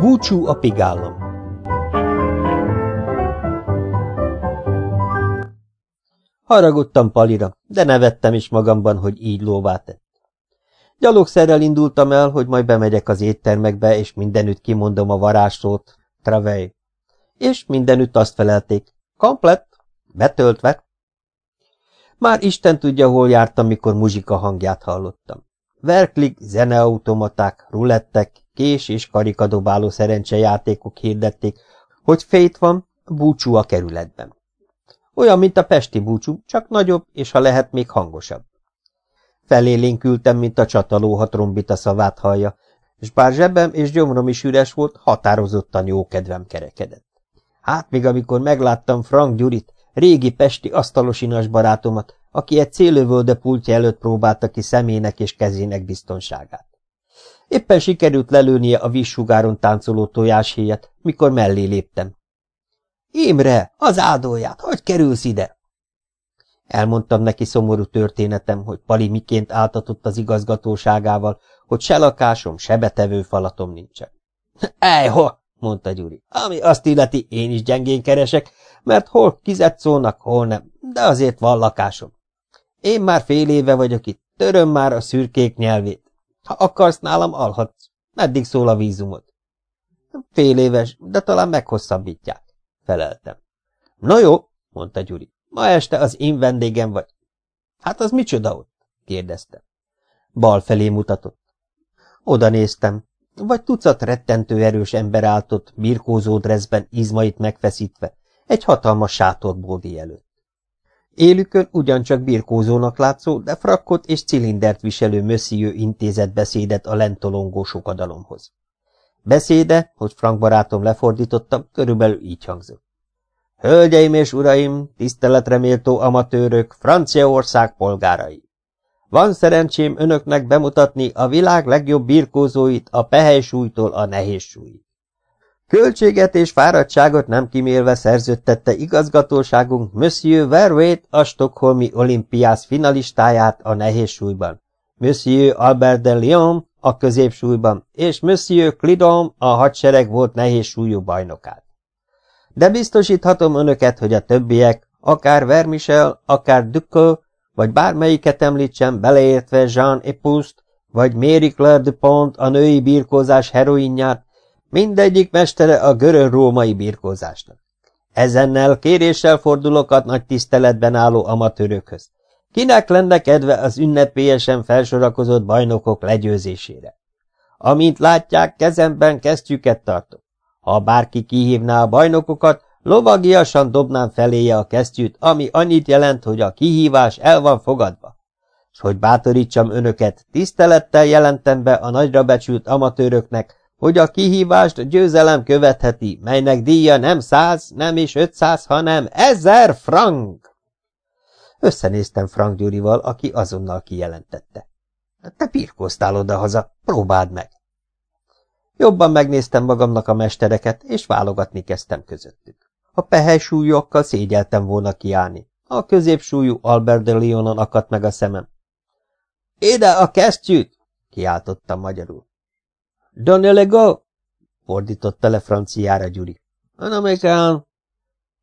Búcsú a pigállam Haragudtam Palira, de nevettem is magamban, hogy így lóvá tett. Gyalogszerrel indultam el, hogy majd bemegyek az éttermekbe, és mindenütt kimondom a varázslót, Travej. És mindenütt azt felelték, komplett, betöltve. Már Isten tudja, hol jártam, mikor muzsika hangját hallottam. Verklik, zeneautomaták, rulettek, kés és karikadobáló szerencsejátékok hirdették, hogy fét van, búcsú a kerületben. Olyan, mint a pesti búcsú, csak nagyobb, és ha lehet, még hangosabb. Felélénkültem, mint a csataló, ha trombita szavát hallja, és bár zsebem és gyomrom is üres volt, határozottan jó kedvem kerekedett. Hát még amikor megláttam Frank Gyurit, régi pesti asztalosinas barátomat, aki egy célövölde pultja előtt próbálta ki szemének és kezének biztonságát. Éppen sikerült lelőnie a vízsugáron táncoló tojáshéjat, mikor mellé léptem. Imre, az áldóját, hogy kerülsz ide? Elmondtam neki szomorú történetem, hogy Pali miként áltatott az igazgatóságával, hogy se lakásom, se betevő falatom nincsen. Ejho, mondta Gyuri, ami azt illeti, én is gyengén keresek, mert hol kizet szólnak, hol nem, de azért van lakásom. Én már fél éve vagyok itt, töröm már a szürkék nyelvét. Ha akarsz, nálam alhatsz. Meddig szól a vízumod? Fél éves, de talán meghosszabbítják, feleltem. Na jó, mondta Gyuri, ma este az én vendégem vagy. Hát az micsoda ott? kérdeztem. Bal felé mutatott. Oda néztem, vagy tucat rettentő erős ember állt ott, birkózó dreszben, izmait megfeszítve, egy hatalmas sátorbódi előtt. Élükön ugyancsak birkózónak látszó, de frakkot és cilindert viselő Mössziő intézett beszédet a lentolongó sokadalomhoz. Beszéde, hogy Frank barátom lefordítottam, körülbelül így hangzott. Hölgyeim és uraim, tiszteletre méltó amatőrök, Franciaország polgárai! Van szerencsém önöknek bemutatni a világ legjobb birkózóit a pehely a nehéz súlyig. Költséget és fáradtságot nem kimélve szerződtette igazgatóságunk Monsieur Verwét a Stockholmi olimpiász finalistáját a nehéz súlyban, Monsieur Albert de Lyon a középsúlyban, és Monsieur Clidon a hadsereg volt nehéz súlyú bajnokát. De biztosíthatom önöket, hogy a többiek, akár Vermichel, akár Ducot, vagy bármelyiket említsem, beleértve Jean Epust, vagy Mary Claire Dupont, a női birkózás heroinját, mindegyik mestere a görög-római birkózásnak. Ezennel kéréssel fordulok a nagy tiszteletben álló amatőrökhöz. Kinek lenne kedve az ünnepélyesen felsorakozott bajnokok legyőzésére? Amint látják, kezemben kesztyüket tartok. Ha bárki kihívná a bajnokokat, Lovagiasan dobnám feléje a kesztyűt, ami annyit jelent, hogy a kihívás el van fogadva. S hogy bátorítsam önöket, tisztelettel jelentem be a nagyra becsült amatőröknek, hogy a kihívást győzelem követheti, melynek díja nem száz, nem is ötszáz, hanem ezer frank! Összenéztem Frank Gyurival, aki azonnal kijelentette. Te pirkoztál oda-haza, próbáld meg! Jobban megnéztem magamnak a mestereket, és válogatni kezdtem közöttük. A pehely szégyeltem volna kiállni. A középsúlyú Albert de Leonon akadt meg a szemem. – Ide a kesztyűt! – kiáltottam magyarul. – Donnez go! – fordította le franciára Gyuri. – Anamikán!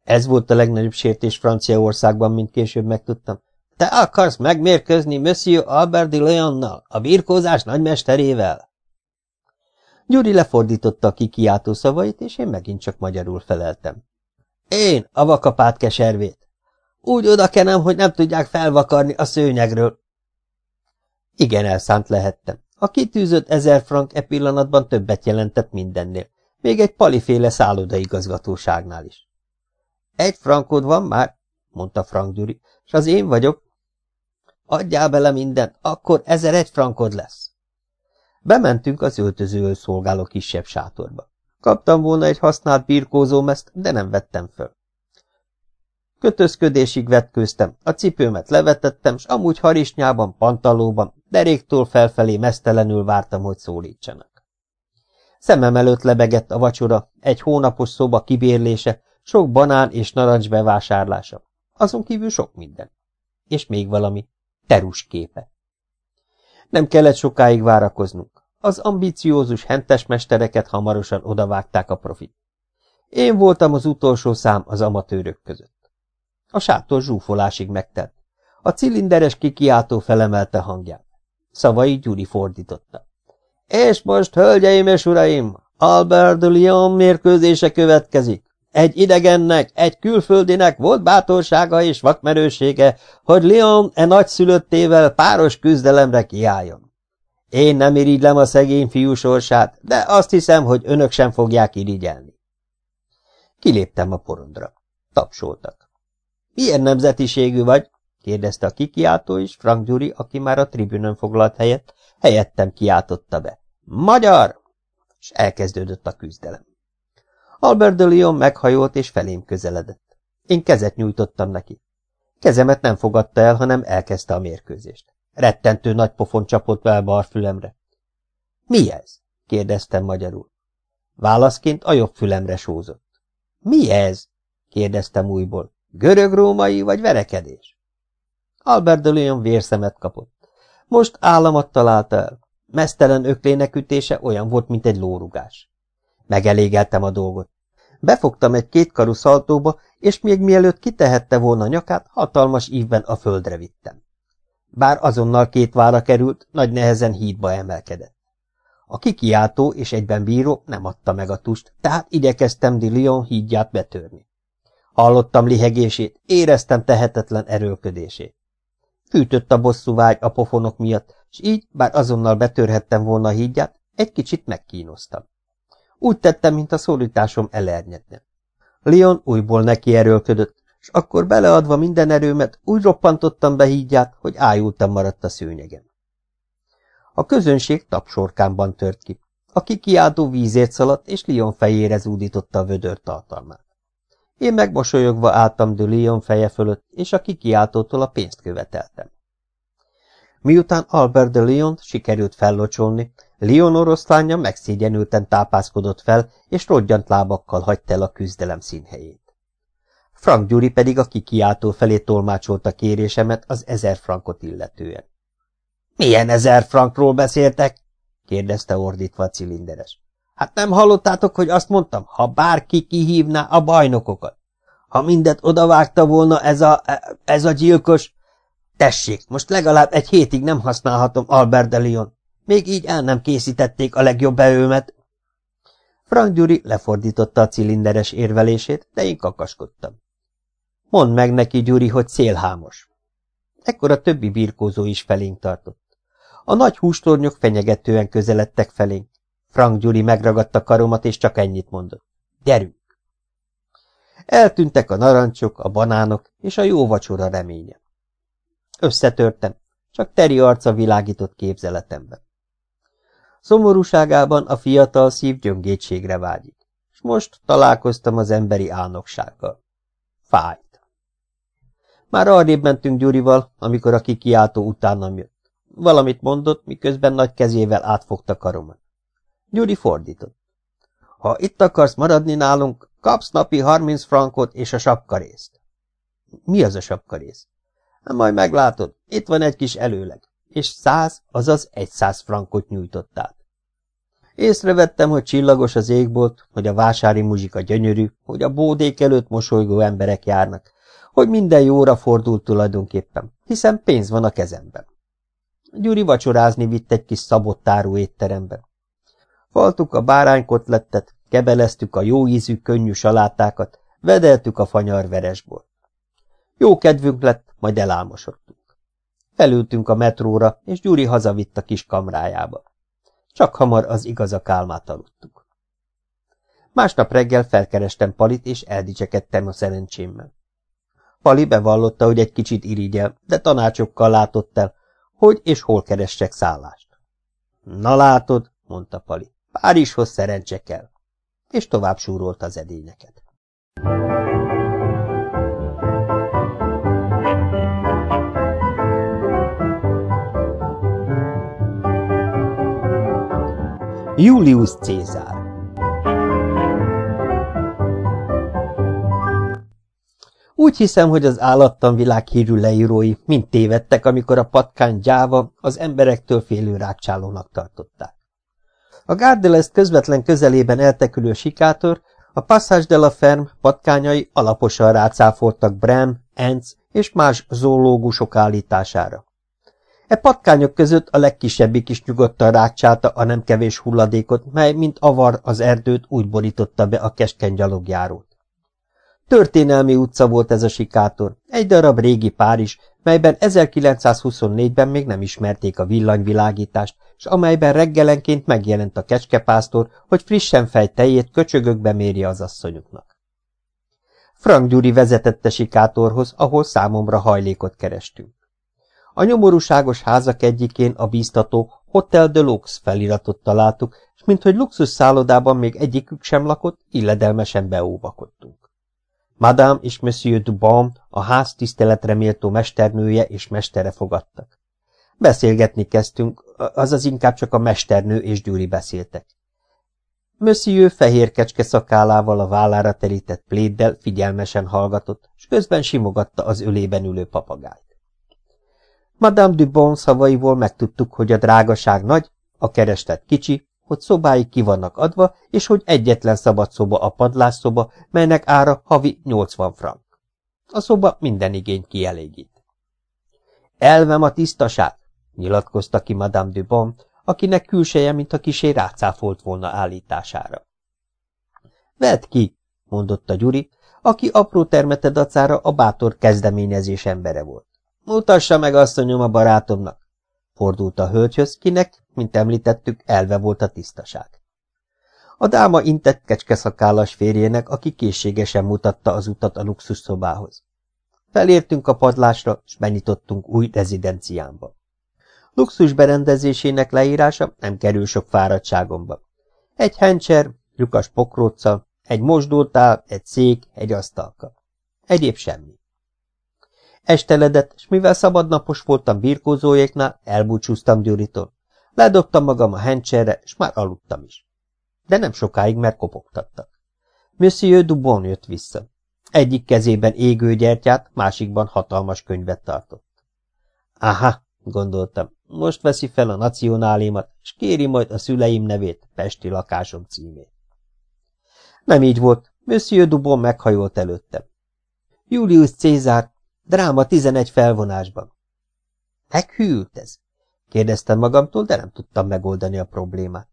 Ez volt a legnagyobb sértés Franciaországban, mint később megtudtam. – Te akarsz megmérkőzni Monsieur Albert de Leonnal, a birkózás nagymesterével? Gyuri lefordította a kikiáltó szavait, és én megint csak magyarul feleltem. Én, a vakapát keservét. Úgy odakenem, hogy nem tudják felvakarni a szőnyegről. Igen, elszánt lehettem. A kitűzött ezer frank e pillanatban többet jelentett mindennél, még egy paliféle szállodaigazgatóságnál is. Egy frankod van már, mondta Frank Gyuri, és az én vagyok. Adjál bele mindent, akkor ezer egy frankod lesz. Bementünk az öltözőhöz szolgáló kisebb sátorba. Kaptam volna egy használt birkózómezt, de nem vettem föl. Kötözködésig vetkőztem, a cipőmet levetettem, s amúgy harisnyában, pantalóban, deréktól felfelé mesztelenül vártam, hogy szólítsanak. Szemem előtt lebegett a vacsora, egy hónapos szoba kibérlése, sok banán és narancs bevásárlása, azon kívül sok minden. És még valami, terus képe. Nem kellett sokáig várakoznunk. Az ambiciózus hentes mestereket hamarosan odavágták a profit. Én voltam az utolsó szám az amatőrök között. A sátor zsúfolásig megtelt. A cilinderes kikiáltó felemelte hangját. Szavai Gyuri fordította. És most, hölgyeim és uraim, Albert de Lyon mérkőzése következik. Egy idegennek, egy külföldinek volt bátorsága és vakmerősége, hogy Lyon e nagyszülöttével páros küzdelemre kiálljon. Én nem irigylem a szegény fiú sorsát, de azt hiszem, hogy önök sem fogják irigyelni. Kiléptem a porondra. Tapsoltak. Milyen nemzetiségű vagy? kérdezte a kikiáltó, és Frank Gyuri, aki már a tribünön foglalt helyet, helyettem kiáltotta be. Magyar! És elkezdődött a küzdelem. Albert de Lyon meghajolt és felém közeledett. Én kezet nyújtottam neki. Kezemet nem fogadta el, hanem elkezdte a mérkőzést. Rettentő nagy pofon csapott be a barfülemre. Mi ez? kérdeztem magyarul. Válaszként a jobb fülemre sózott. Mi ez? kérdeztem újból. Görög-római vagy verekedés? Albert de Lyon vérszemet kapott. Most államat találta el. Mesztelen öklének ütése olyan volt, mint egy lórugás. Megelégeltem a dolgot. Befogtam egy kétkarú szaltóba, és még mielőtt kitehette volna nyakát, hatalmas ívben a földre vittem. Bár azonnal két vára került, nagy nehezen hídba emelkedett. A kikiáltó és egyben bíró nem adta meg a tust, tehát igyekeztem Di Lyon hídját betörni. Hallottam lihegését, éreztem tehetetlen erőlködését. Fűtött a bosszú vágy a pofonok miatt, és így, bár azonnal betörhettem volna a hídját, egy kicsit megkínoztam. Úgy tettem, mint a szólításom elernyedne. Leon újból neki erőlködött, és akkor beleadva minden erőmet úgy roppantottam be hídját, hogy ájultam maradt a szőnyegen. A közönség tapsorkámban tört ki. A kikiáltó vízért szaladt, és Leon fejére zúdította a vödör tartalmát. Én megmosolyogva álltam de Leon feje fölött, és a kikiáltótól a pénzt követeltem. Miután Albert de Leon sikerült fellocsolni, Leon oroszlánya megszégyenülten tápászkodott fel, és rodgyant lábakkal hagyta el a küzdelem színhelyét. Frank Gyuri pedig a kikiáltó felé tolmácsolta kérésemet az ezer frankot illetően. – Milyen ezer frankról beszéltek? – kérdezte ordítva a cilinderes. – Hát nem hallottátok, hogy azt mondtam, ha bárki kihívná a bajnokokat? Ha mindet odavágta volna ez a, ez a gyilkos... Tessék, most legalább egy hétig nem használhatom Albert de Lyon. Még így el nem készítették a legjobb beőmet. Frank Gyuri lefordította a cilinderes érvelését, de én kakaskodtam. Mondd meg neki, Gyuri, hogy szélhámos. Ekkor a többi birkózó is felénk tartott. A nagy hústornyok fenyegetően közeledtek felénk. Frank Gyuri megragadta karomat, és csak ennyit mondott. Gyerünk! Eltűntek a narancsok, a banánok és a jó vacsora reménye. Összetörtem, csak teri arca világított képzeletemben. Szomorúságában a fiatal szív gyöngétségre vágyik, és most találkoztam az emberi álnoksággal. Fájt. Már arrébb mentünk Gyurival, amikor a kikiáltó utánam jött. Valamit mondott, miközben nagy kezével átfogta karomat. Gyuri fordított. Ha itt akarsz maradni nálunk, kapsz napi harminc frankot és a sapkarészt. Mi az a sapkarész? Hát majd meglátod, itt van egy kis előleg, és száz, azaz egy száz frankot nyújtottál. Észrevettem, hogy csillagos az égbolt, hogy a vásári muzsika gyönyörű, hogy a bódék előtt mosolygó emberek járnak, hogy minden jóra fordult tulajdonképpen, hiszen pénz van a kezemben. Gyuri vacsorázni vitt egy kis szabottárú étterembe. Faltuk a báránykotlettet, kebeleztük a jó ízű, könnyű salátákat, vedeltük a fanyar veresból. Jó kedvünk lett, majd elálmosodtunk. Felültünk a metróra, és Gyuri hazavitt a kis kamrájába. Csak hamar az igazak álmát aludtuk. Másnap reggel felkerestem Palit, és eldicsekedtem a szerencsémmel. Pali bevallotta, hogy egy kicsit irigyel, de tanácsokkal látott el, hogy és hol keressek szállást. Na látod, mondta Pali, Párizshoz szerencse kell. És tovább súrolta az edényeket. Julius Cézár Úgy hiszem, hogy az állattan világhírű leírói mind tévedtek, amikor a patkány gyáva az emberektől félő rákcsálónak tartották. A Gardelest közvetlen közelében eltekülő sikátor, a Passage de la Ferme patkányai alaposan rácáfoltak Bram, Enz és más zoológusok állítására. E patkányok között a legkisebbik is nyugodtan rákcsálta a nem kevés hulladékot, mely, mint avar az erdőt, úgy borította be a keskeny gyalogjárót. Történelmi utca volt ez a sikátor, egy darab régi Párizs, melyben 1924-ben még nem ismerték a villanyvilágítást, és amelyben reggelenként megjelent a kecskepásztor, hogy frissen fej tejét köcsögökbe mérje az asszonyuknak. Frank Gyuri vezetette sikátorhoz, ahol számomra hajlékot kerestünk. A nyomorúságos házak egyikén a bíztató Hotel de Lux feliratot találtuk, és minthogy luxus szállodában még egyikük sem lakott, illedelmesen beóvakodtunk. Madame és Monsieur Dubon, a ház tiszteletre méltó mesternője és mestere fogadtak. Beszélgetni kezdtünk, azaz inkább csak a mesternő és Gyuri beszéltek. Monsieur fehér kecske szakálával a vállára terített pléddel figyelmesen hallgatott, és közben simogatta az ölében ülő papagájt. Madame Dubon szavaiból megtudtuk, hogy a drágaság nagy, a kereslet kicsi, hogy szobáik ki vannak adva, és hogy egyetlen szabad szoba a padlásszoba, melynek ára havi 80 frank. A szoba minden igényt kielégít. Elvem a tisztaság, nyilatkozta ki Madame Dubon, akinek külseje, mint a kisé rácáfolt volna állítására. Vedd ki, mondotta Gyuri, aki apró termete dacára a bátor kezdeményezés embere volt. Mutassa meg asszonyom a barátomnak, fordult a hölgyhöz, kinek, mint említettük, elve volt a tisztaság. A dáma intett kecskeszakállas férjének, aki készségesen mutatta az utat a luxus szobához. Felértünk a padlásra, és benyitottunk új rezidenciámba. Luxus berendezésének leírása nem kerül sok fáradtságomba. Egy hencser, lyukas pokróccal, egy mosdótál, egy szék, egy asztalka. Egyéb semmi. Esteledett, és mivel szabadnapos voltam birkózójéknál, elbúcsúztam Gyuritól. Ledobtam magam a hencserre, és már aludtam is. De nem sokáig, mert kopogtattak. Monsieur Dubon jött vissza. Egyik kezében égő gyertyát, másikban hatalmas könyvet tartott. Aha, gondoltam, most veszi fel a nacionálémat, és kéri majd a szüleim nevét, Pesti lakásom címét. Nem így volt, Monsieur Dubon meghajolt előttem. Julius Cézár, dráma tizenegy felvonásban. Meghűlt ez? Kérdeztem magamtól, de nem tudtam megoldani a problémát.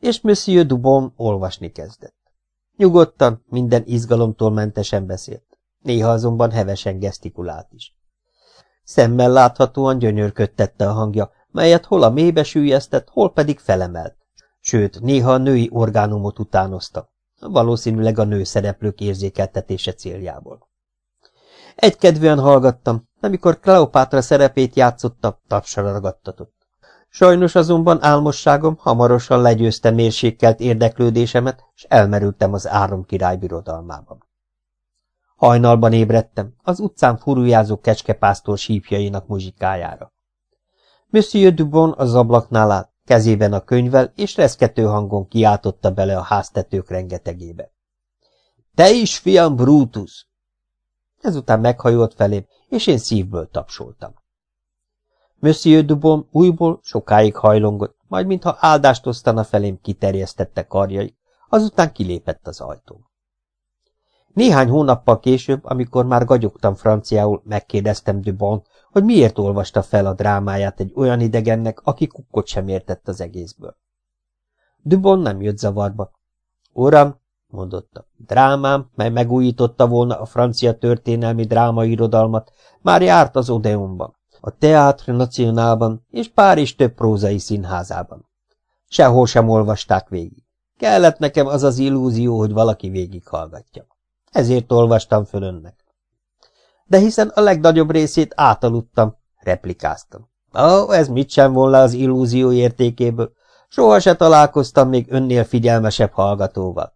És Monsieur Dubon olvasni kezdett. Nyugodtan, minden izgalomtól mentesen beszélt. Néha azonban hevesen gesztikulált is. Szemmel láthatóan gyönyörködtette a hangja, melyet hol a mélybe sűjesztett, hol pedig felemelt. Sőt, néha a női orgánumot utánozta, valószínűleg a nő szereplők érzékeltetése céljából. Egykedvűen hallgattam, amikor Kleopátra szerepét játszotta, tapsra ragadtatott. Sajnos azonban álmosságom hamarosan legyőzte mérsékelt érdeklődésemet, és elmerültem az árom király birodalmában. Hajnalban ébredtem, az utcán furujázó kecskepásztor sípjainak muzsikájára. Monsieur Dubon az ablaknál állt, kezében a könyvvel, és reszkető hangon kiáltotta bele a háztetők rengetegébe. – Te is, fiam, Brutus! Ezután meghajolt felém, és én szívből tapsoltam. Monsieur Dubon újból sokáig hajlongott, majd mintha áldást osztana felém kiterjesztette karjai, azután kilépett az ajtón. Néhány hónappal később, amikor már gagyogtam franciául, megkérdeztem Dubon, hogy miért olvasta fel a drámáját egy olyan idegennek, aki kukkot sem értett az egészből. Dubon nem jött zavarba. Uram, mondotta. Drámám, mely megújította volna a francia történelmi drámairodalmat, már járt az Odeonban, a Théâtre Nationalban és Párizs több prózai színházában. Sehol sem olvasták végig. Kellett nekem az az illúzió, hogy valaki végighallgatja. Ezért olvastam föl önnek. De hiszen a legnagyobb részét átaludtam, replikáztam. Ó, ez mit sem volna az illúzió értékéből. Soha se találkoztam még önnél figyelmesebb hallgatóval.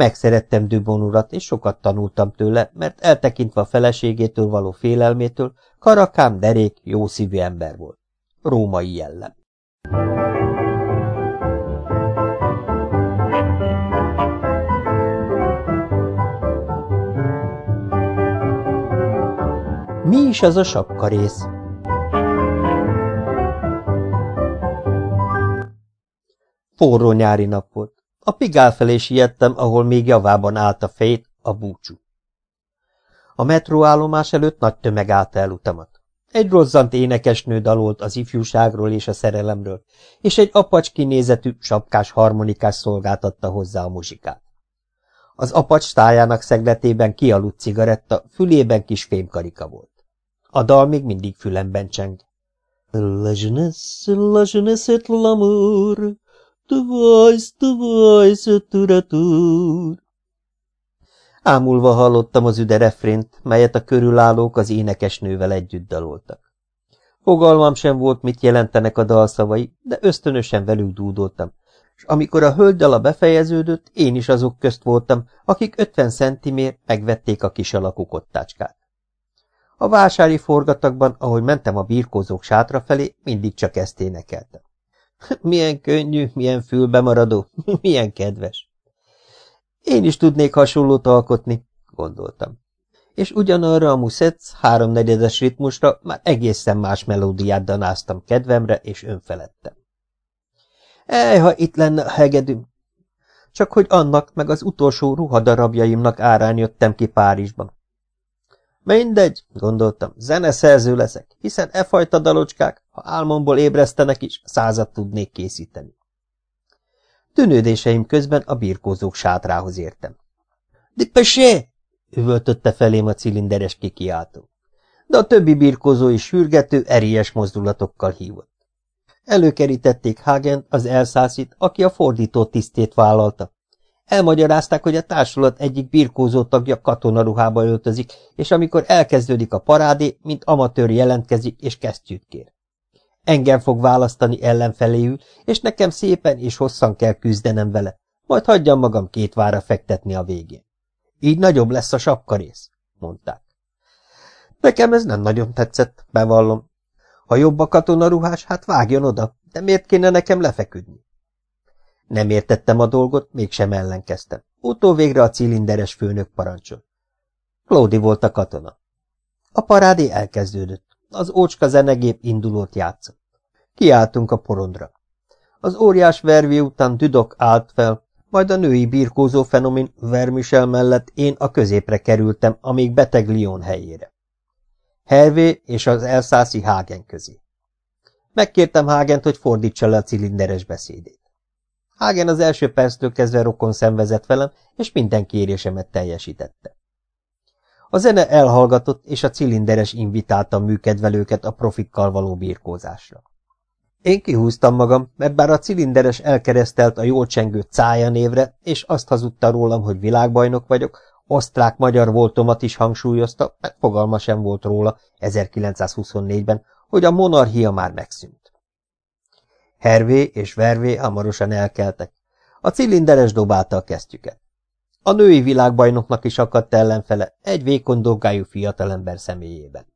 Megszerettem Dubon urat, és sokat tanultam tőle, mert eltekintve a feleségétől való félelmétől, karakám derék, jó szívű ember volt. Római jellem. Mi is az a sapkarész? Forró nyári nap volt. A pigál felé siettem, ahol még javában állt a fejét, a búcsú. A metróállomás előtt nagy tömeg állt el utamat. Egy rozzant énekesnő dalolt az ifjúságról és a szerelemről, és egy apacs kinézetű, sapkás harmonikás szolgáltatta hozzá a muzsikát. Az apacs tájának szegletében kialudt cigaretta, fülében kis fémkarika volt. A dal még mindig fülemben cseng. La jeunesse, la jeunesse et l'amour, tu vois, tu à tour. Ámulva hallottam az üde refrént, melyet a körülállók az énekesnővel együtt daloltak. Fogalmam sem volt, mit jelentenek a dalszavai, de ösztönösen velük dúdoltam, és amikor a hölgydala befejeződött, én is azok közt voltam, akik ötven centimért megvették a kis alakú kottácskát. A vásári forgatagban, ahogy mentem a birkózók sátra felé, mindig csak ezt énekeltem. Milyen könnyű, milyen fülbemaradó, milyen kedves. Én is tudnék hasonlót alkotni, gondoltam. És ugyanarra a muszec háromnegyedes ritmusra már egészen más melódiát danáztam kedvemre és önfeledtem. Ej, ha itt lenne a hegedűm! Csak hogy annak meg az utolsó ruhadarabjaimnak árán jöttem ki Párizsban. Mindegy, gondoltam, zeneszerző leszek, hiszen e fajta dalocskák, ha álmomból ébresztenek is, százat tudnék készíteni. Tűnődéseim közben a birkózók sátrához értem. – Dipesé! – üvöltötte felém a cilinderes kikiáltó. De a többi birkózó is sürgető, erélyes mozdulatokkal hívott. Előkerítették Hagent, az elszászit, aki a fordító tisztét vállalta. Elmagyarázták, hogy a társulat egyik birkózó tagja katonaruhába öltözik, és amikor elkezdődik a parádé, mint amatőr jelentkezik és kesztyűt kér. Engem fog választani ellenfeléül, és nekem szépen és hosszan kell küzdenem vele, majd hagyjam magam két vára fektetni a végén. Így nagyobb lesz a sapkarész, mondták. Nekem ez nem nagyon tetszett, bevallom. Ha jobb a katonaruhás, hát vágjon oda, de miért kéne nekem lefeküdni? Nem értettem a dolgot, mégsem ellenkeztem. Utóvégre a cilinderes főnök parancsol. Claudi volt a katona. A parádé elkezdődött. Az ócska zenegép indulót játszott. Kiálltunk a porondra. Az óriás vervi után Düdok állt fel, majd a női birkózó fenomin Vermisel mellett én a középre kerültem, amíg beteg Lyon helyére. Hervé és az elszászi Hágen közé. Megkértem Hágent, hogy fordítsa le a cilinderes beszédét. Hágen az első perctől kezdve rokon szenvezett velem, és minden kérésemet teljesítette. A zene elhallgatott, és a cilinderes invitálta a műkedvelőket a profikkal való birkózásra. Én kihúztam magam, mert bár a cilinderes elkeresztelt a jól csengő cája névre, és azt hazudta rólam, hogy világbajnok vagyok, osztrák-magyar voltomat is hangsúlyozta, mert fogalma sem volt róla 1924-ben, hogy a monarchia már megszűnt. Hervé és Vervé hamarosan elkeltek. A cilinderes dobálta a kesztyüket. A női világbajnoknak is akadt ellenfele, egy vékony dolgájú fiatalember személyében.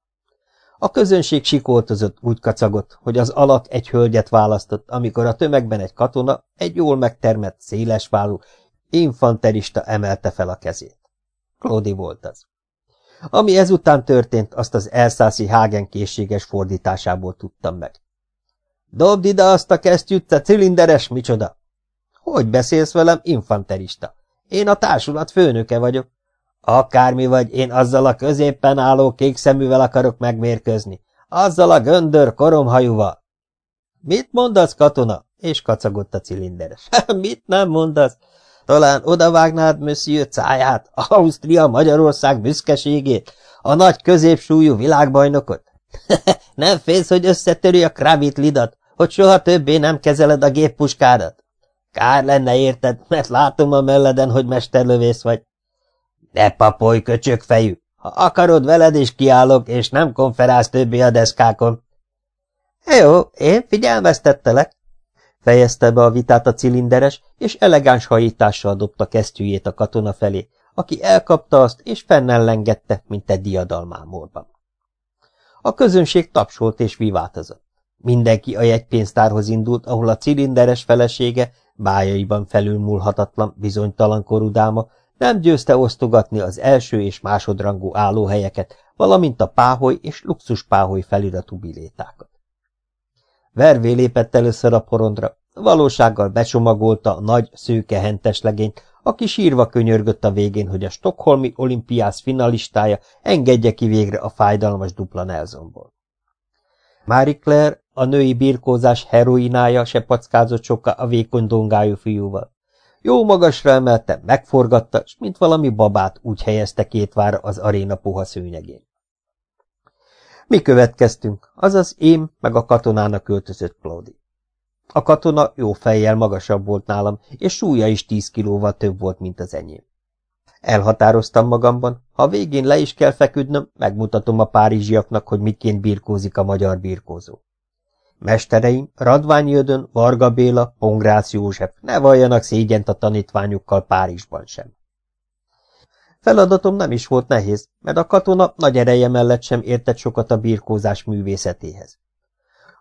A közönség sikoltozott, úgy kacagott, hogy az alak egy hölgyet választott, amikor a tömegben egy katona, egy jól megtermett, szélesválú, infanterista emelte fel a kezét. Claudi volt az. Ami ezután történt, azt az elszászi Hágen készséges fordításából tudtam meg. Dobd ide azt a kesztyűt, te cilinderes micsoda! Hogy beszélsz velem, infanterista? Én a társulat főnöke vagyok. Akármi vagy, én azzal a középpen álló kék szeművel akarok megmérkőzni. Azzal a göndör koromhajúval. Mit mondasz, katona? És kacagott a cilinderes. Mit nem mondasz? Talán odavágnád Monsieur cáját, Ausztria Magyarország büszkeségét, a nagy középsúlyú világbajnokot? nem félsz, hogy összetöri a kravit lidat, hogy soha többé nem kezeled a géppuskádat? Kár lenne érted, mert látom a melleden, hogy mesterlövész vagy. Ne papolj, fejű! Ha akarod, veled is kiállok, és nem konferálsz többé a deszkákon. Jó, én figyelmeztettelek, fejezte be a vitát a cilinderes, és elegáns hajítással dobta kesztyűjét a katona felé, aki elkapta azt, és fennellengette, mint egy diadalmámorban. A közönség tapsolt és vivátozott. Mindenki a jegypénztárhoz indult, ahol a cilinderes felesége, bájaiban felülmúlhatatlan, bizonytalan korudáma, nem győzte osztogatni az első és másodrangú állóhelyeket valamint a páholy és luxus páholy feliratú bilétákat. Vervé lépett először a porondra, valósággal becsomagolta a nagy, szőke hentes legényt, aki sírva könyörgött a végén, hogy a Stockholmi olimpiász finalistája engedje ki végre a fájdalmas dupla Nelsonból. Marie Claire, a női birkózás heroinája se packázott soká a vékony dongájú fiúval. Jó magasra emelte, megforgatta, s mint valami babát úgy helyezte két vár az aréna puha szőnyegén. Mi következtünk, azaz én meg a katonának költözött Claudi. A katona jó fejjel magasabb volt nálam, és súlya is tíz kilóval több volt, mint az enyém. Elhatároztam magamban, ha végén le is kell feküdnöm, megmutatom a párizsiaknak, hogy miként birkózik a magyar birkózó. Mestereim, Radványi Ödön, Varga Béla, Pongrász József, ne valljanak szégyent a tanítványukkal Párizsban sem. Feladatom nem is volt nehéz, mert a katona nagy ereje mellett sem értett sokat a birkózás művészetéhez.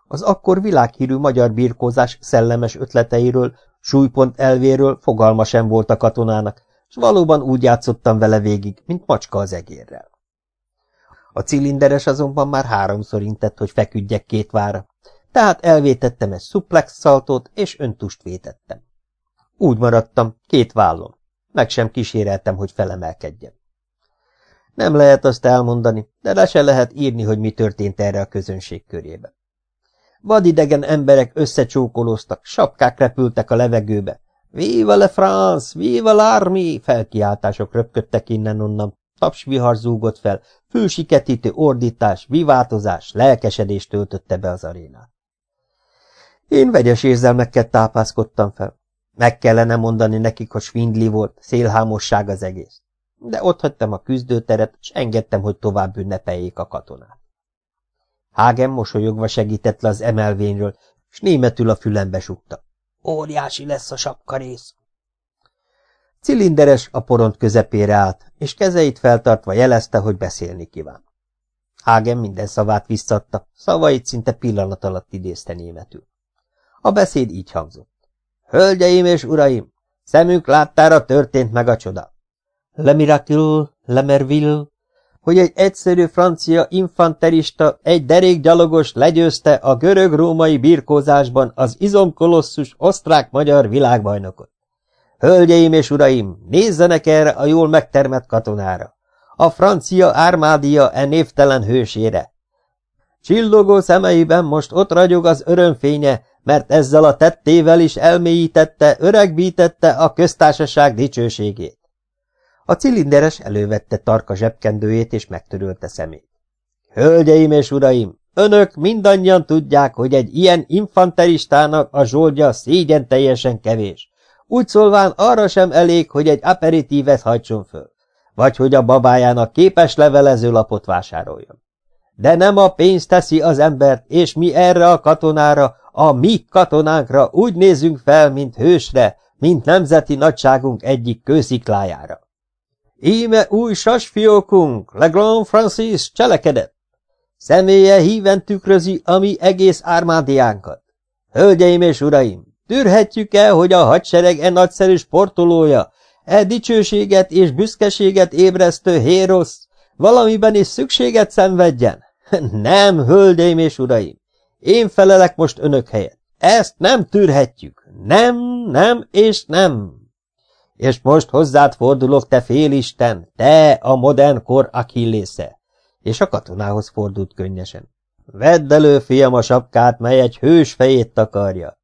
Az akkor világhírű magyar birkózás szellemes ötleteiről, súlypont elvéről fogalma sem volt a katonának, és valóban úgy játszottam vele végig, mint macska az egérrel. A cilinderes azonban már háromszor intett, hogy feküdjek két vára, tehát elvétettem egy szuplex szaltót, és öntust vétettem. Úgy maradtam, két vállon. Meg sem kíséreltem, hogy felemelkedjem. Nem lehet azt elmondani, de le se lehet írni, hogy mi történt erre a közönség körébe. Vadidegen emberek összecsókolóztak, sapkák repültek a levegőbe. Viva le France! Viva l'armi! Felkiáltások röpködtek innen-onnan, tapsvihar zúgott fel, fülsiketítő ordítás, vivátozás, lelkesedés töltötte be az arénát. Én vegyes érzelmekkel tápászkodtam fel. Meg kellene mondani nekik, hogy svindli volt, szélhámosság az egész. De ott hagytam a küzdőteret, és engedtem, hogy tovább ünnepeljék a katonát. Hágen mosolyogva segített le az emelvényről, s németül a fülembe sukta. Óriási lesz a sapkarész. Cilinderes a poront közepére állt, és kezeit feltartva jelezte, hogy beszélni kíván. Hágen minden szavát visszadta, szavait szinte pillanat alatt idézte németül. A beszéd így hangzott. Hölgyeim és uraim, szemünk láttára történt meg a csoda. Le miracle, le merville, hogy egy egyszerű francia infanterista, egy derékgyalogos legyőzte a görög-római birkózásban az izomkolosszus osztrák-magyar világbajnokot. Hölgyeim és uraim, nézzenek erre a jól megtermett katonára, a francia ármádia e névtelen hősére. Csillogó szemeiben most ott ragyog az örömfénye, mert ezzel a tettével is elmélyítette, öregbítette a köztársaság dicsőségét. A cilinderes elővette tarka zsebkendőjét és megtörölte szemét. Hölgyeim és uraim, önök mindannyian tudják, hogy egy ilyen infanteristának a zsoldja szégyen teljesen kevés. Úgy szólván arra sem elég, hogy egy aperitívet hagyson föl, vagy hogy a babájának képes levelező lapot vásároljon. De nem a pénz teszi az embert, és mi erre a katonára, a mi katonánkra úgy nézünk fel, mint hősre, mint nemzeti nagyságunk egyik kősziklájára. Íme új sasfiókunk, Legrand Francis cselekedett. Személye híven tükrözi a mi egész ármádiánkat. Hölgyeim és uraim, tűrhetjük el, hogy a hadsereg e nagyszerű sportolója, e dicsőséget és büszkeséget ébresztő hérosz valamiben is szükséget szenvedjen? Nem, hölgyeim és uraim, én felelek most önök helyett. Ezt nem tűrhetjük. Nem, nem és nem. És most hozzád fordulok, te félisten, te a modern kor Achillésze. És a katonához fordult könnyesen. Vedd elő, fiam, a sapkát, mely egy hős fejét takarja.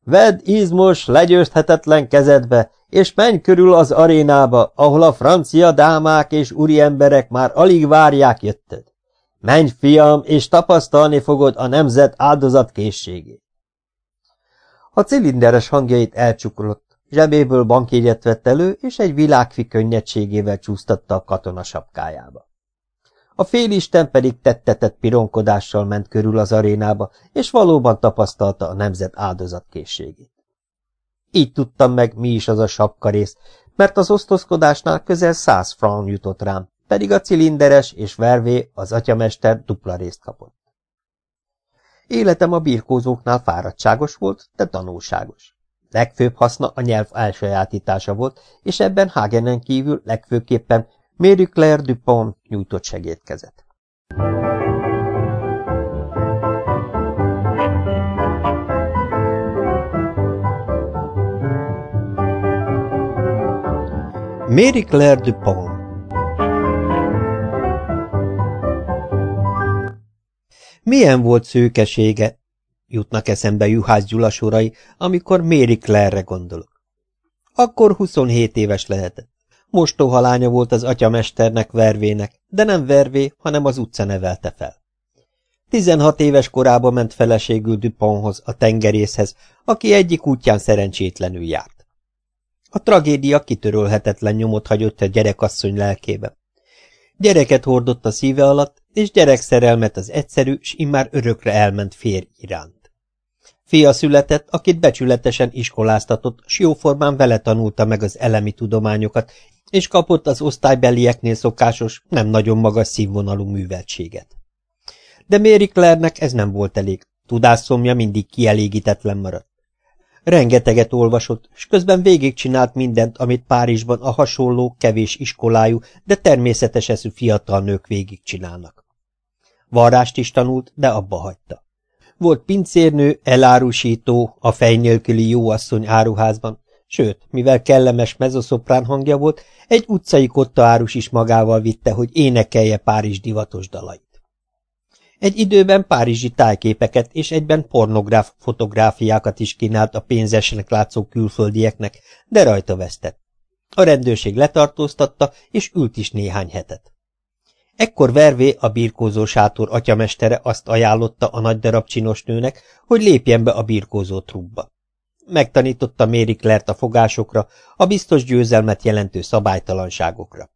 Vedd izmos, legyőzhetetlen kezedbe, és menj körül az arénába, ahol a francia dámák és úriemberek már alig várják jötted. Menj, fiam, és tapasztalni fogod a nemzet áldozat készségét. A cilinderes hangjait elcsukolott, zsebéből bankjegyet vett elő, és egy világfi könnyedségével csúsztatta a katona sapkájába. A félisten pedig tettetett pironkodással ment körül az arénába, és valóban tapasztalta a nemzet áldozatkészségét. Így tudtam meg, mi is az a sapkarész, mert az osztozkodásnál közel száz franc jutott rám, pedig a cilinderes és vervé az atyamester dupla részt kapott. Életem a birkózóknál fáradtságos volt, de tanulságos. Legfőbb haszna a nyelv elsajátítása volt, és ebben Hagenen kívül legfőképpen Mary Claire Dupont nyújtott segédkezet. Mary Claire Dupont Milyen volt szőkesége, jutnak eszembe Juhász Gyula sorai, amikor Mary Claire-re gondolok. Akkor 27 éves lehetett. Mostoha lánya volt az atyamesternek Vervének, de nem Vervé, hanem az utca nevelte fel. 16 éves korában ment feleségül Duponthoz, a tengerészhez, aki egyik útján szerencsétlenül járt. A tragédia kitörölhetetlen nyomot hagyott a gyerekasszony lelkébe. Gyereket hordott a szíve alatt, és gyerekszerelmet az egyszerű, s immár örökre elment férj iránt. Fia született, akit becsületesen iskoláztatott, s jóformán vele tanulta meg az elemi tudományokat, és kapott az osztálybelieknél szokásos, nem nagyon magas színvonalú műveltséget. De Mary Claire-nek ez nem volt elég, tudásszomja mindig kielégítetlen maradt. Rengeteget olvasott, és közben végigcsinált mindent, amit Párizsban a hasonló, kevés iskolájú, de természetes eszű fiatal nők végigcsinálnak. Varrást is tanult, de abba hagyta. Volt pincérnő, elárusító, a fej nélküli jóasszony áruházban, sőt, mivel kellemes mezoszoprán hangja volt, egy utcai kottaárus is magával vitte, hogy énekelje Párizs divatos dalait. Egy időben párizsi tájképeket és egyben pornográf fotográfiákat is kínált a pénzesnek látszó külföldieknek, de rajta vesztett. A rendőrség letartóztatta, és ült is néhány hetet. Ekkor Vervé, a birkózó sátor atyamestere azt ajánlotta a nagy darab csinos nőnek, hogy lépjen be a birkózó trubba. Megtanította Méri Klert a fogásokra, a biztos győzelmet jelentő szabálytalanságokra.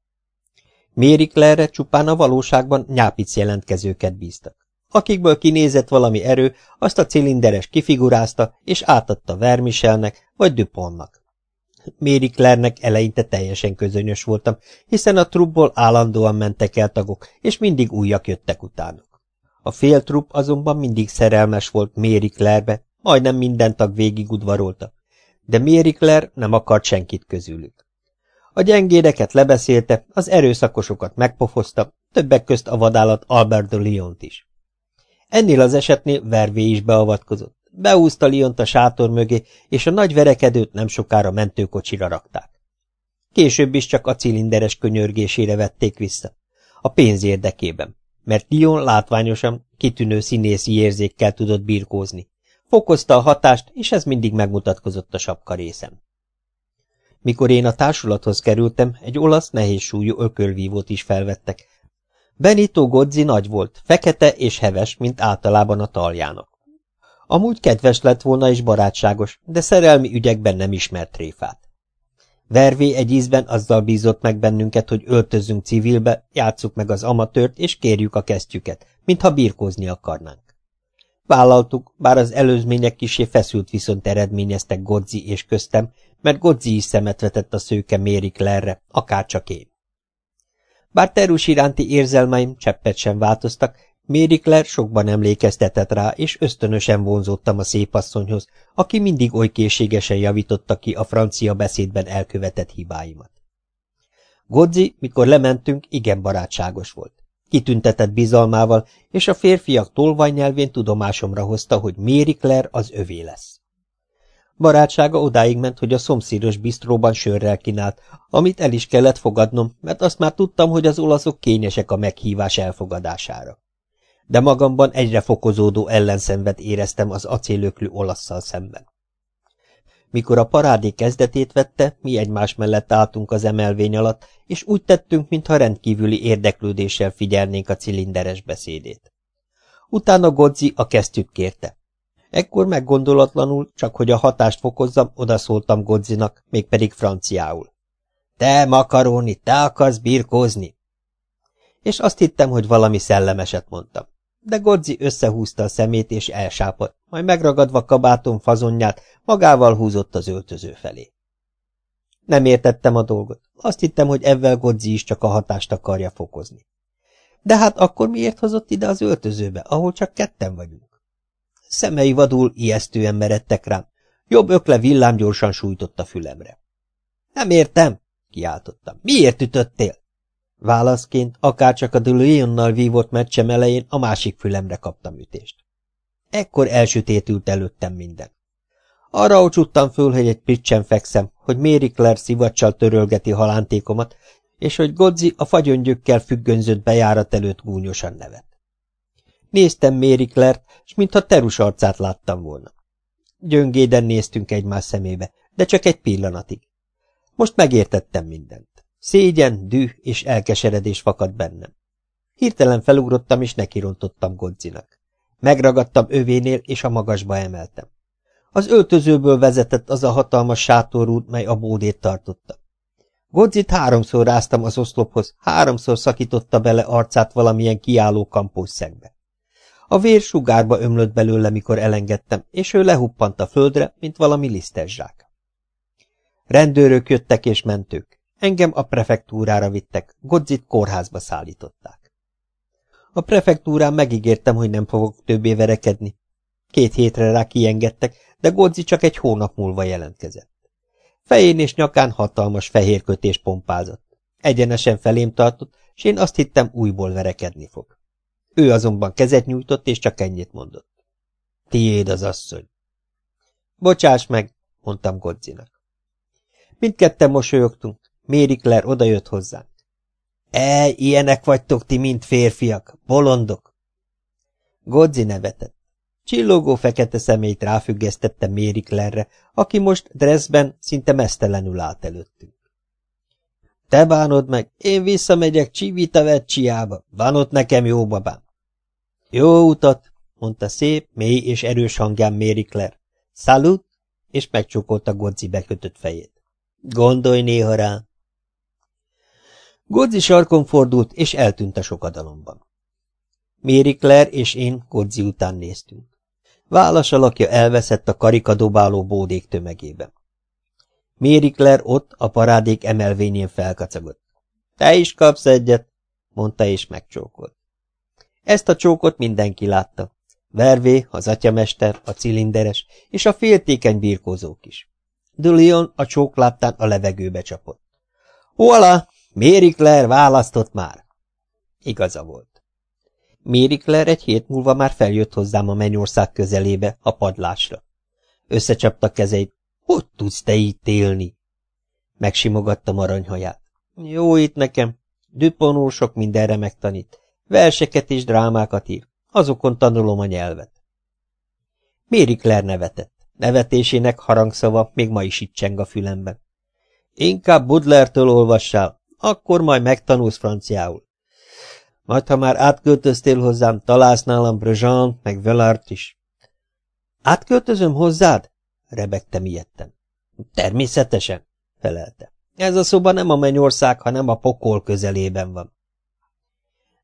Méri csupán a valóságban nyápic jelentkezőket bíztak. Akikből kinézett valami erő, azt a cilinderes kifigurázta, és átadta Vermiselnek vagy Dupontnak. Méri Claire-nek eleinte teljesen közönyös voltam, hiszen a trupból állandóan mentek el tagok, és mindig újak jöttek utánuk. A fél trupp azonban mindig szerelmes volt Méri Claire-be, majdnem minden tag végig udvarolta, de Méri Claire nem akart senkit közülük. A gyengédeket lebeszélte, az erőszakosokat megpofozta, többek közt a vadállat Albert de Lyont is. Ennél az esetnél Vervé is beavatkozott. Beúzta Lyont a sátor mögé, és a nagy verekedőt nem sokára mentőkocsira rakták. Később is csak a cilinderes könyörgésére vették vissza. A pénz érdekében, mert Lyon látványosan, kitűnő színészi érzékkel tudott birkózni. Fokozta a hatást, és ez mindig megmutatkozott a sapka részem. Mikor én a társulathoz kerültem, egy olasz nehéz súlyú ökölvívót is felvettek. Benito Gozzi nagy volt, fekete és heves, mint általában a taljának. Amúgy kedves lett volna és barátságos, de szerelmi ügyekben nem ismert tréfát. Vervé egy ízben azzal bízott meg bennünket, hogy öltözzünk civilbe, játsszuk meg az amatőrt, és kérjük a kesztyüket, mintha birkózni akarnánk. Vállaltuk, bár az előzmények kisé feszült viszont eredményeztek Godzi és köztem, mert Godzi is szemet vetett a szőke Méri Claire-re, akárcsak én. Bár Terus iránti érzelmeim cseppet sem változtak, Méri Claire sokban emlékeztetett rá, és ösztönösen vonzódtam a szépasszonyhoz, aki mindig oly készségesen javította ki a francia beszédben elkövetett hibáimat. Godzi, mikor lementünk, igen barátságos volt. Kitüntetett bizalmával, és a férfiak tolvajnyelvén tudomásomra hozta, hogy Méri az övé lesz. Barátsága odáig ment, hogy a szomszédos bistróban sörrel kínált, amit el is kellett fogadnom, mert azt már tudtam, hogy az olaszok kényesek a meghívás elfogadására. De magamban egyre fokozódó ellenszenvet éreztem az acélöklű olasszal szemben. Mikor a parádé kezdetét vette, mi egymás mellett álltunk az emelvény alatt, és úgy tettünk, mintha rendkívüli érdeklődéssel figyelnénk a cilinderes beszédét. Utána Godzi a kesztyűt kérte. Ekkor meggondolatlanul, csak hogy a hatást fokozzam, odaszóltam Godzinak, mégpedig franciául. Te, makaróni, te akarsz birkózni? És azt hittem, hogy valami szellemeset mondtam. De Godzi összehúzta a szemét és elsápadt, majd megragadva kabátom fazonját, magával húzott az öltöző felé. Nem értettem a dolgot. Azt hittem, hogy ezzel Godzi is csak a hatást akarja fokozni. De hát akkor miért hozott ide az öltözőbe, ahol csak ketten vagyunk? Szemei vadul ijesztően meredtek rám. Jobb ökle villámgyorsan sújtott a fülemre. Nem értem, kiáltottam. Miért ütöttél? Válaszként, akárcsak a Leonnal vívott meccsem elején a másik fülemre kaptam ütést. Ekkor elsütétült előttem minden. Arra ocsuttam föl, hogy egy pricsen fekszem, hogy Mary Claire szivacsal törölgeti halántékomat, és hogy Godzi a fagyöngyökkel függönzött bejárat előtt gúnyosan nevet. Néztem Mary Claire-t, s mintha terus arcát láttam volna. Gyöngéden néztünk egymás szemébe, de csak egy pillanatig. Most megértettem mindent. Szégyen, düh és elkeseredés fakadt bennem. Hirtelen felugrottam, és nekirontottam Godzinak. Megragadtam övénél, és a magasba emeltem. Az öltözőből vezetett az a hatalmas sátorút, mely a bódét tartotta. Godzit háromszor ráztam az oszlophoz, háromszor szakította bele arcát valamilyen kiálló kampószegbe. A vér sugárba ömlött belőle, mikor elengedtem, és ő lehuppant a földre, mint valami lisztes zsák. Rendőrök jöttek és mentők. Engem a prefektúrára vittek, Godzit kórházba szállították. A prefektúrán megígértem, hogy nem fogok többé verekedni. Két hétre rá kiengedtek, de Godzi csak egy hónap múlva jelentkezett. Fején és nyakán hatalmas fehér kötés pompázott. Egyenesen felém tartott, és én azt hittem újból verekedni fog. Ő azonban kezet nyújtott, és csak ennyit mondott. Tiéd az asszony. Bocsáss meg, mondtam Godzinak. Mindketten mosolyogtunk. Claire odajött hozzánk. E, ilyenek vagytok ti, mint férfiak, bolondok. Godzi nevetett. Csillogó fekete szemét ráfüggesztette Claire-re, aki most dressben szinte mesztelenül állt előttünk. Te bánod meg, én visszamegyek Csivita Vecsiába, van ott nekem jó babám. Jó utat, mondta szép, mély és erős hangján Claire. Salut, és megcsókolta Godzi bekötött fejét. Gondolj néha rá. Godzi sarkon fordult, és eltűnt a sokadalomban. Mary Claire és én Godzi után néztünk. Válas alakja elveszett a karikadobáló bódék tömegében. Mary Claire ott a parádék emelvényén felkacagott. Te is kapsz egyet, mondta és megcsókolt. Ezt a csókot mindenki látta. Vervé, az atyamester, a cilinderes és a féltékeny birkózók is. Dulion a csók láttán a levegőbe csapott. Hola, Claire választott már! Igaza volt. Claire egy hét múlva már feljött hozzám a mennyország közelébe, a padlásra. Összecsapta kezeit. Hogy tudsz te itt élni? Megsimogattam aranyhaját. Jó itt nekem. Duponul sok mindenre megtanít. Verseket és drámákat ír. Azokon tanulom a nyelvet. Claire nevetett. Nevetésének harangszava még ma is itt cseng a fülemben. Inkább Budlertől olvassál, akkor majd megtanulsz franciául. Majd, ha már átköltöztél hozzám, találsz nálam Brejean, meg Velart is. Átköltözöm hozzád? Rebegtem ilyetten. Természetesen, felelte. Ez a szoba nem a mennyország, hanem a pokol közelében van.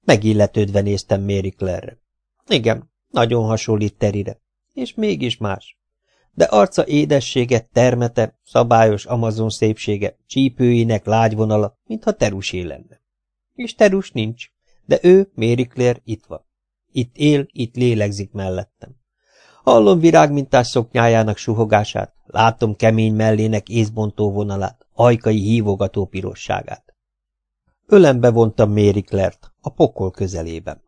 Megilletődve néztem Mary Claire-re. Igen, nagyon hasonlít Terire, és mégis más. De arca édessége, termete, szabályos amazon szépsége, csípőinek lágy vonala, mintha terusé lenne. És terus nincs, de ő, Mary Claire, itt van. Itt él, itt lélegzik mellettem. Hallom virágmintás szoknyájának suhogását, látom kemény mellének észbontó vonalát, ajkai hívogató pirosságát. Ölembe vontam Mary Claire-t, a pokol közelében.